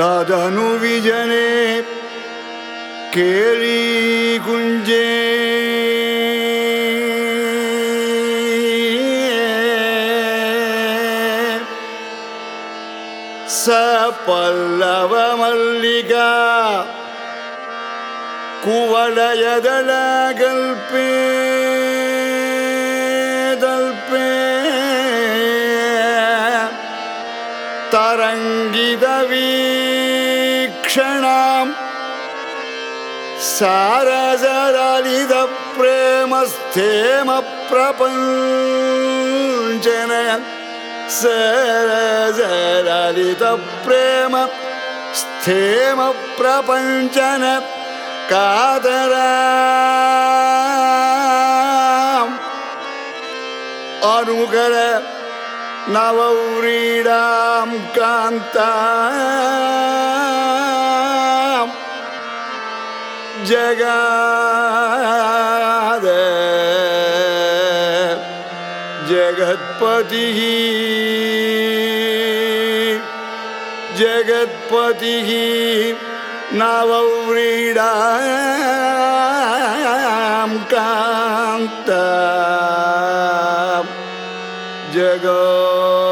തതനുവിജനെ കേളി കുഞ്ചേ. സ പല്ലവമല്ലിക കുവലയതലകൽപ്പേ. सारजलितप्रेमस्थेमप्रपञ्चन सरजलितप्रेम स्थेमप्रपञ्चन कादरा अनुकर नवव्रीडां कान्ता जगाद। जगत्पतिः। जगत्पतिः नवव्रीडां कान्ता। जगा